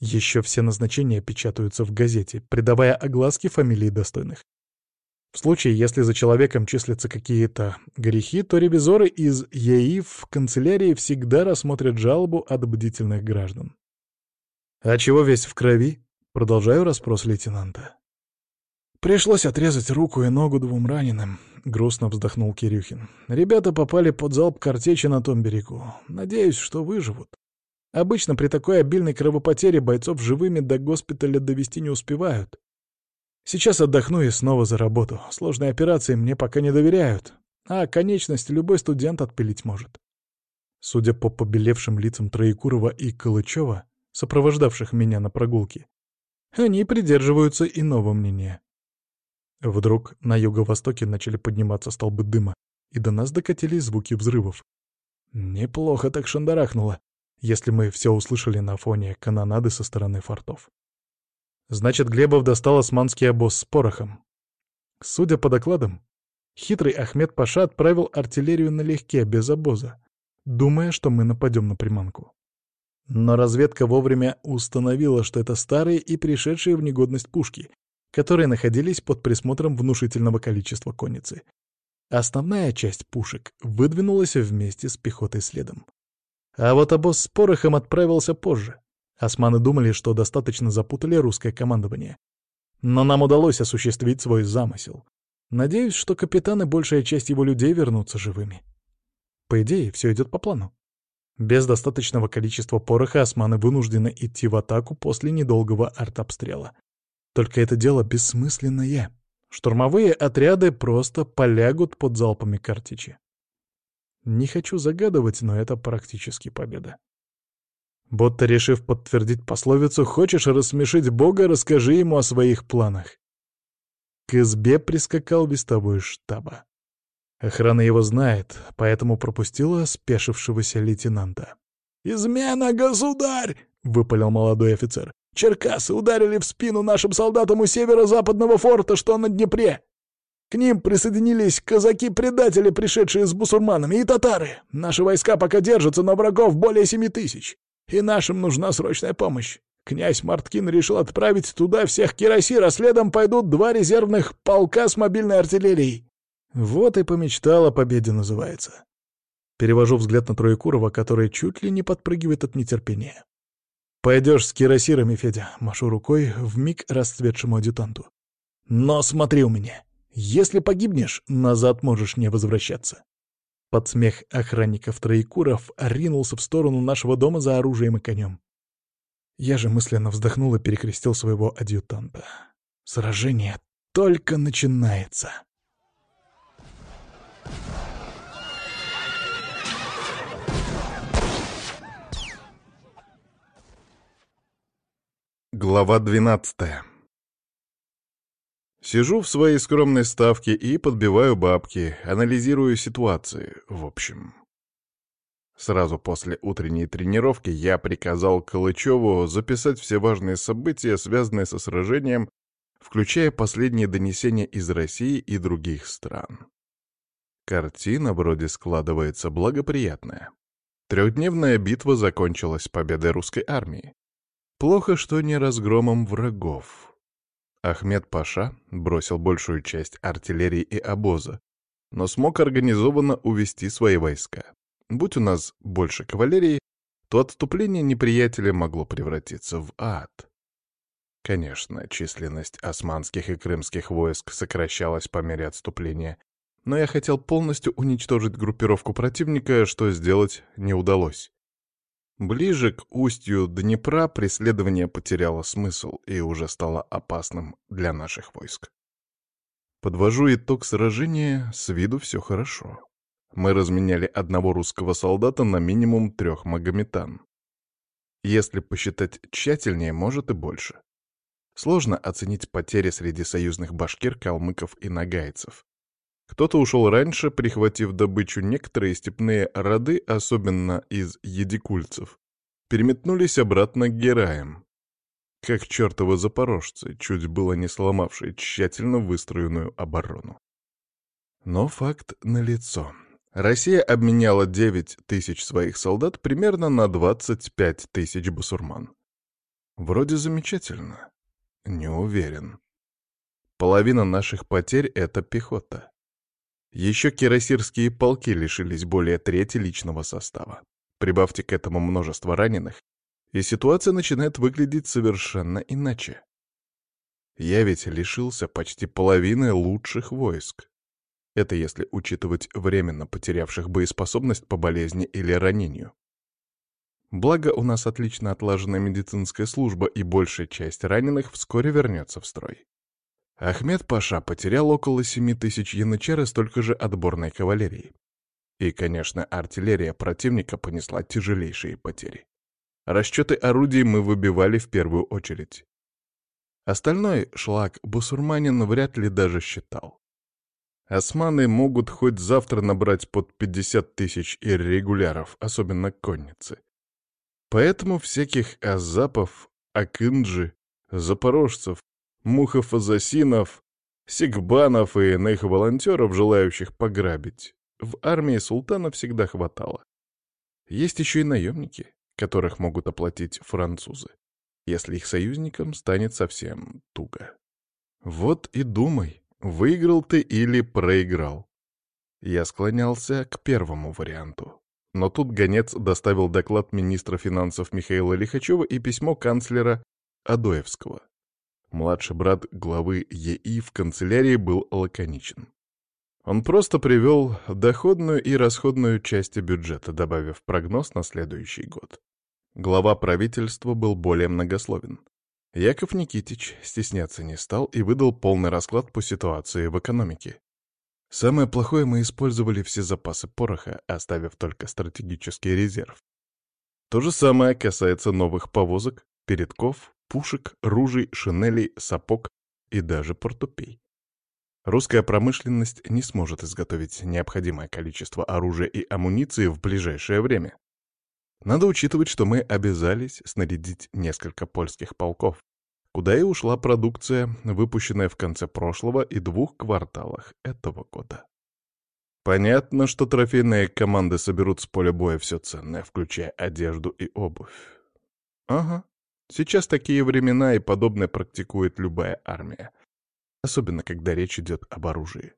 Еще все назначения печатаются в газете, придавая огласке фамилии достойных. В случае, если за человеком числятся какие-то грехи, то ревизоры из ЕИ в канцелярии всегда рассмотрят жалобу от бдительных граждан. «А чего весь в крови?» — продолжаю расспрос лейтенанта. «Пришлось отрезать руку и ногу двум раненым», — грустно вздохнул Кирюхин. «Ребята попали под залп картечи на том берегу. Надеюсь, что выживут. Обычно при такой обильной кровопотере бойцов живыми до госпиталя довести не успевают. Сейчас отдохну и снова за работу. Сложные операции мне пока не доверяют, а конечность любой студент отпилить может». Судя по побелевшим лицам Троекурова и Калычева, сопровождавших меня на прогулке, они придерживаются иного мнения. Вдруг на юго-востоке начали подниматься столбы дыма, и до нас докатились звуки взрывов. Неплохо так шандарахнуло, если мы все услышали на фоне канонады со стороны фортов. Значит, Глебов достал османский обоз с порохом. Судя по докладам, хитрый Ахмед Паша отправил артиллерию налегке, без обоза, думая, что мы нападем на приманку. Но разведка вовремя установила, что это старые и пришедшие в негодность пушки, которые находились под присмотром внушительного количества конницы. Основная часть пушек выдвинулась вместе с пехотой следом. А вот обоз с порохом отправился позже. Османы думали, что достаточно запутали русское командование. Но нам удалось осуществить свой замысел. Надеюсь, что капитан и большая часть его людей вернутся живыми. По идее, все идет по плану. Без достаточного количества пороха османы вынуждены идти в атаку после недолгого артобстрела. Только это дело бессмысленное. Штурмовые отряды просто полягут под залпами картечи. Не хочу загадывать, но это практически победа. Будто решив подтвердить пословицу «Хочешь рассмешить Бога, расскажи ему о своих планах». К избе прискакал вестовой штаба. Охрана его знает, поэтому пропустила спешившегося лейтенанта. «Измена, государь!» — выпалил молодой офицер. Черкасы ударили в спину нашим солдатам у северо-западного форта, что на Днепре. К ним присоединились казаки-предатели, пришедшие с бусурманами, и татары. Наши войска пока держатся, но врагов более семи тысяч. И нашим нужна срочная помощь. Князь Марткин решил отправить туда всех кирасир, а следом пойдут два резервных полка с мобильной артиллерией. Вот и помечтал о победе, называется. Перевожу взгляд на Троекурова, который чуть ли не подпрыгивает от нетерпения. «Пойдешь с кирасирами, Федя», — машу рукой в миг расцветшему адъютанту. «Но смотри у меня. Если погибнешь, назад можешь не возвращаться. Под смех охранников троекуров ринулся в сторону нашего дома за оружием и конем. Я же мысленно вздохнул и перекрестил своего адъютанта. Сражение только начинается. Глава двенадцатая Сижу в своей скромной ставке и подбиваю бабки, анализирую ситуации, в общем. Сразу после утренней тренировки я приказал Калычеву записать все важные события, связанные со сражением, включая последние донесения из России и других стран. Картина вроде складывается благоприятная. Трехдневная битва закончилась победой русской армии. Плохо, что не разгромом врагов. Ахмед Паша бросил большую часть артиллерии и обоза, но смог организованно увести свои войска. Будь у нас больше кавалерии, то отступление неприятеля могло превратиться в ад. Конечно, численность османских и крымских войск сокращалась по мере отступления, но я хотел полностью уничтожить группировку противника, что сделать не удалось. Ближе к устью Днепра преследование потеряло смысл и уже стало опасным для наших войск. Подвожу итог сражения, с виду все хорошо. Мы разменяли одного русского солдата на минимум трех магометан. Если посчитать тщательнее, может и больше. Сложно оценить потери среди союзных башкир, калмыков и нагайцев. Кто-то ушел раньше, прихватив добычу некоторые степные роды, особенно из едикульцев, переметнулись обратно к гераям. Как чертовы запорожцы, чуть было не сломавшие тщательно выстроенную оборону. Но факт налицо. Россия обменяла 9 тысяч своих солдат примерно на 25 тысяч басурман. Вроде замечательно. Не уверен. Половина наших потерь — это пехота. Еще кирасирские полки лишились более трети личного состава. Прибавьте к этому множество раненых, и ситуация начинает выглядеть совершенно иначе. Я ведь лишился почти половины лучших войск. Это если учитывать временно потерявших боеспособность по болезни или ранению. Благо, у нас отлично отлажена медицинская служба, и большая часть раненых вскоре вернется в строй. Ахмед Паша потерял около 7 тысяч янычар и столько же отборной кавалерии. И, конечно, артиллерия противника понесла тяжелейшие потери. Расчеты орудий мы выбивали в первую очередь. Остальной шлак бусурманин вряд ли даже считал. Османы могут хоть завтра набрать под 50 тысяч иррегуляров, особенно конницы. Поэтому всяких азапов, акынджи, запорожцев, мухов-азасинов, сигбанов и иных волонтеров, желающих пограбить, в армии султана всегда хватало. Есть еще и наемники, которых могут оплатить французы, если их союзникам станет совсем туго. Вот и думай, выиграл ты или проиграл. Я склонялся к первому варианту. Но тут гонец доставил доклад министра финансов Михаила Лихачева и письмо канцлера Адоевского. Младший брат главы ЕИ в канцелярии был лаконичен. Он просто привел доходную и расходную части бюджета, добавив прогноз на следующий год. Глава правительства был более многословен. Яков Никитич стесняться не стал и выдал полный расклад по ситуации в экономике. Самое плохое, мы использовали все запасы пороха, оставив только стратегический резерв. То же самое касается новых повозок, передков, пушек, ружей, шинелей, сапог и даже портупей. Русская промышленность не сможет изготовить необходимое количество оружия и амуниции в ближайшее время. Надо учитывать, что мы обязались снарядить несколько польских полков, куда и ушла продукция, выпущенная в конце прошлого и двух кварталах этого года. Понятно, что трофейные команды соберут с поля боя все ценное, включая одежду и обувь. Ага, сейчас такие времена и подобное практикует любая армия особенно когда речь идет об оружии.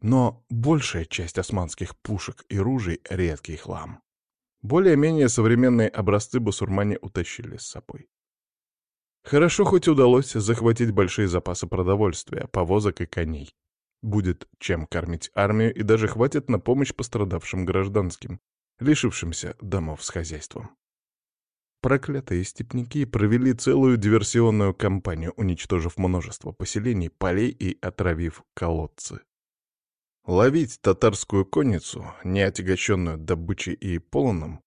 Но большая часть османских пушек и ружей — редкий хлам. Более-менее современные образцы бусурмане утащили с собой. Хорошо хоть удалось захватить большие запасы продовольствия, повозок и коней. Будет чем кормить армию и даже хватит на помощь пострадавшим гражданским, лишившимся домов с хозяйством. Проклятые степняки провели целую диверсионную кампанию, уничтожив множество поселений, полей и отравив колодцы. Ловить татарскую конницу, не отягощенную добычей и полоном,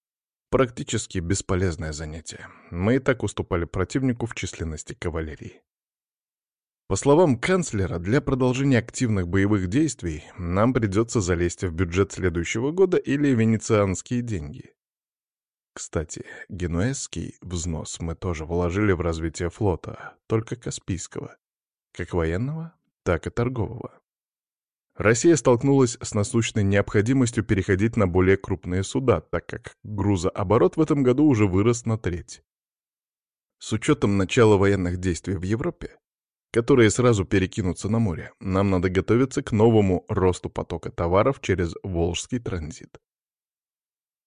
практически бесполезное занятие. Мы и так уступали противнику в численности кавалерии. По словам канцлера, для продолжения активных боевых действий нам придется залезть в бюджет следующего года или венецианские деньги. Кстати, генуэзский взнос мы тоже вложили в развитие флота, только Каспийского, как военного, так и торгового. Россия столкнулась с насущной необходимостью переходить на более крупные суда, так как грузооборот в этом году уже вырос на треть. С учетом начала военных действий в Европе, которые сразу перекинутся на море, нам надо готовиться к новому росту потока товаров через Волжский транзит.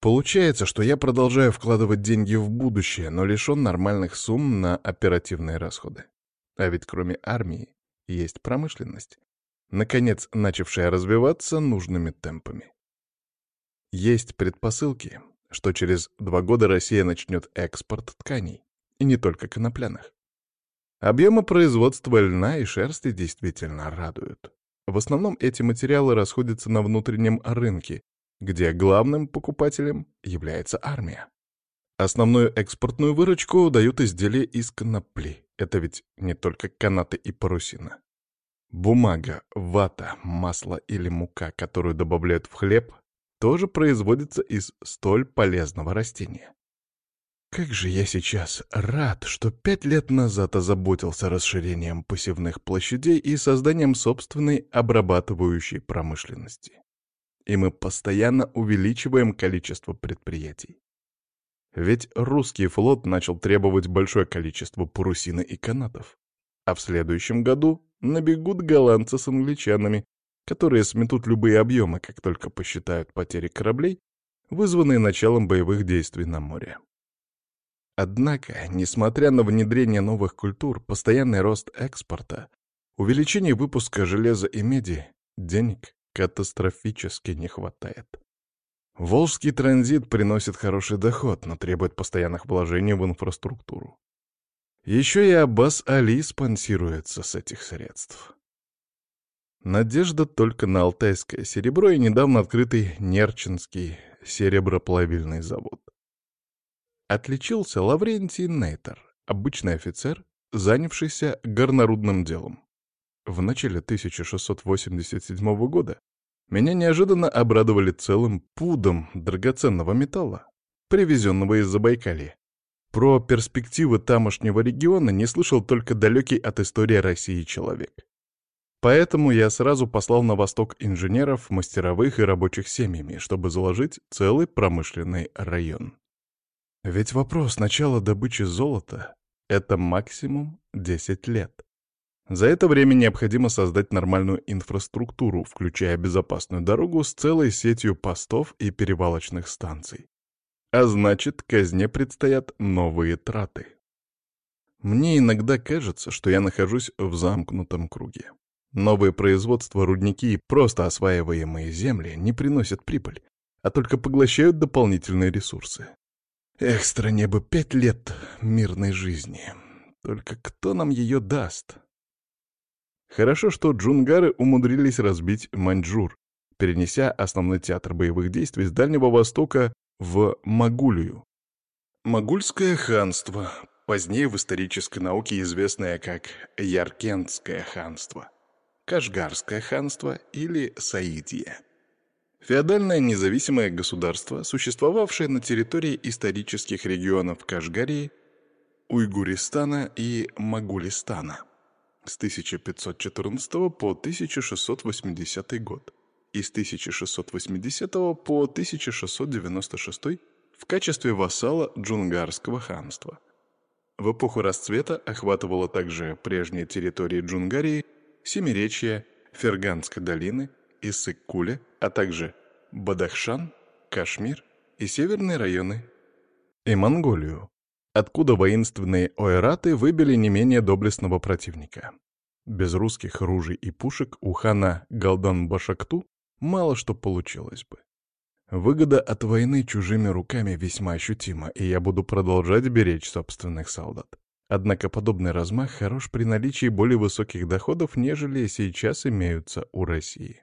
Получается, что я продолжаю вкладывать деньги в будущее, но лишен нормальных сумм на оперативные расходы. А ведь кроме армии есть промышленность, наконец начавшая развиваться нужными темпами. Есть предпосылки, что через два года Россия начнет экспорт тканей, и не только конопляных. Объемы производства льна и шерсти действительно радуют. В основном эти материалы расходятся на внутреннем рынке, где главным покупателем является армия. Основную экспортную выручку дают изделия из конопли. Это ведь не только канаты и парусина. Бумага, вата, масло или мука, которую добавляют в хлеб, тоже производится из столь полезного растения. Как же я сейчас рад, что пять лет назад озаботился расширением посевных площадей и созданием собственной обрабатывающей промышленности. И мы постоянно увеличиваем количество предприятий. Ведь русский флот начал требовать большое количество парусины и канатов. А в следующем году набегут голландцы с англичанами, которые сметут любые объемы, как только посчитают потери кораблей, вызванные началом боевых действий на море. Однако, несмотря на внедрение новых культур, постоянный рост экспорта, увеличение выпуска железа и меди, денег катастрофически не хватает. Волжский транзит приносит хороший доход, но требует постоянных вложений в инфраструктуру. Еще и Аббас-Али спонсируется с этих средств. Надежда только на алтайское серебро и недавно открытый Нерчинский сереброплавильный завод. Отличился Лаврентий Нейтер, обычный офицер, занявшийся горнорудным делом. В начале 1687 года меня неожиданно обрадовали целым пудом драгоценного металла, привезенного из Забайкалья. Про перспективы тамошнего региона не слышал только далекий от истории России человек. Поэтому я сразу послал на восток инженеров, мастеровых и рабочих семьями, чтобы заложить целый промышленный район. Ведь вопрос начала добычи золота — это максимум 10 лет. За это время необходимо создать нормальную инфраструктуру, включая безопасную дорогу с целой сетью постов и перевалочных станций. А значит, казне предстоят новые траты. Мне иногда кажется, что я нахожусь в замкнутом круге. Новые производства, рудники и просто осваиваемые земли не приносят прибыль, а только поглощают дополнительные ресурсы. Эх, стране бы пять лет мирной жизни. Только кто нам ее даст? Хорошо, что джунгары умудрились разбить Маньчжур, перенеся основной театр боевых действий с Дальнего Востока в Магулию. Магульское ханство, позднее в исторической науке известное как Яркентское ханство, Кашгарское ханство или Саидье. Феодальное независимое государство, существовавшее на территории исторических регионов Кашгарии, Уйгуристана и Магулистана с 1514 по 1680 год и с 1680 по 1696 в качестве вассала Джунгарского ханства. В эпоху расцвета охватывала также прежние территории Джунгарии, Семиречья, Ферганской долины, Иссык-Куля, а также Бадахшан, Кашмир и северные районы и Монголию. Откуда воинственные ойраты выбили не менее доблестного противника. Без русских ружей и пушек у хана Галдан-Башакту мало что получилось бы. Выгода от войны чужими руками весьма ощутима, и я буду продолжать беречь собственных солдат. Однако подобный размах хорош при наличии более высоких доходов, нежели сейчас имеются у России.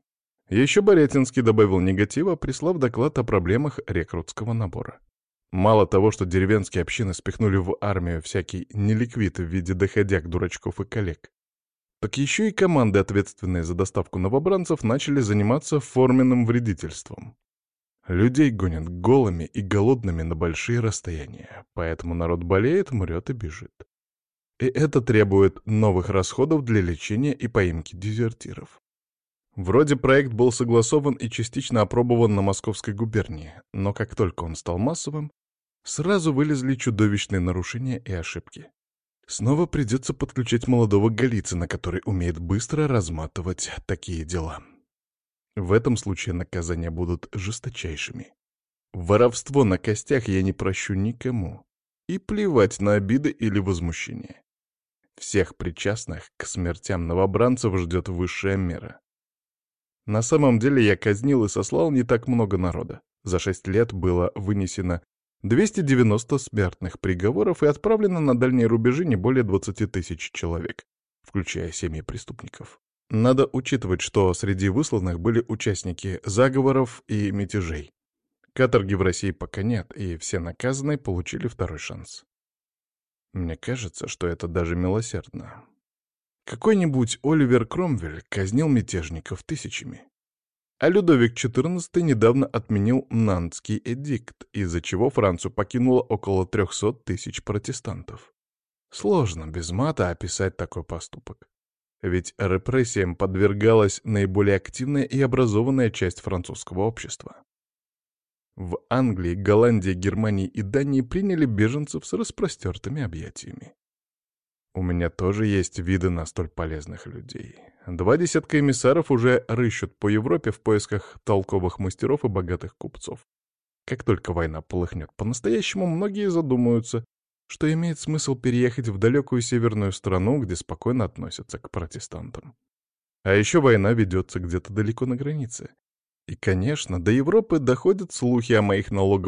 Еще Борятинский добавил негатива, прислав доклад о проблемах рекрутского набора. Мало того, что деревенские общины спихнули в армию всякий неликвид в виде доходяг, дурачков и коллег, так еще и команды, ответственные за доставку новобранцев, начали заниматься форменным вредительством. Людей гонят голыми и голодными на большие расстояния, поэтому народ болеет, мрет и бежит. И это требует новых расходов для лечения и поимки дезертиров. Вроде проект был согласован и частично опробован на Московской губернии, но как только он стал массовым, сразу вылезли чудовищные нарушения и ошибки. Снова придется подключать молодого Голицына, который умеет быстро разматывать такие дела. В этом случае наказания будут жесточайшими. Воровство на костях я не прощу никому. И плевать на обиды или возмущение. Всех причастных к смертям новобранцев ждет высшая мера. На самом деле я казнил и сослал не так много народа. За шесть лет было вынесено 290 смертных приговоров и отправлено на дальние рубежи не более 20 тысяч человек, включая семьи преступников. Надо учитывать, что среди высланных были участники заговоров и мятежей. Каторги в России пока нет, и все наказанные получили второй шанс. Мне кажется, что это даже милосердно. Какой-нибудь Оливер Кромвель казнил мятежников тысячами. А Людовик XIV недавно отменил Нантский эдикт, из-за чего Францию покинуло около 300 тысяч протестантов. Сложно без мата описать такой поступок. Ведь репрессиям подвергалась наиболее активная и образованная часть французского общества. В Англии, Голландии, Германии и Дании приняли беженцев с распростертыми объятиями. У меня тоже есть виды на столь полезных людей. Два десятка эмиссаров уже рыщут по Европе в поисках толковых мастеров и богатых купцов. Как только война полыхнет по-настоящему, многие задумаются, что имеет смысл переехать в далекую северную страну, где спокойно относятся к протестантам. А еще война ведется где-то далеко на границе. И, конечно, до Европы доходят слухи о моих налоговых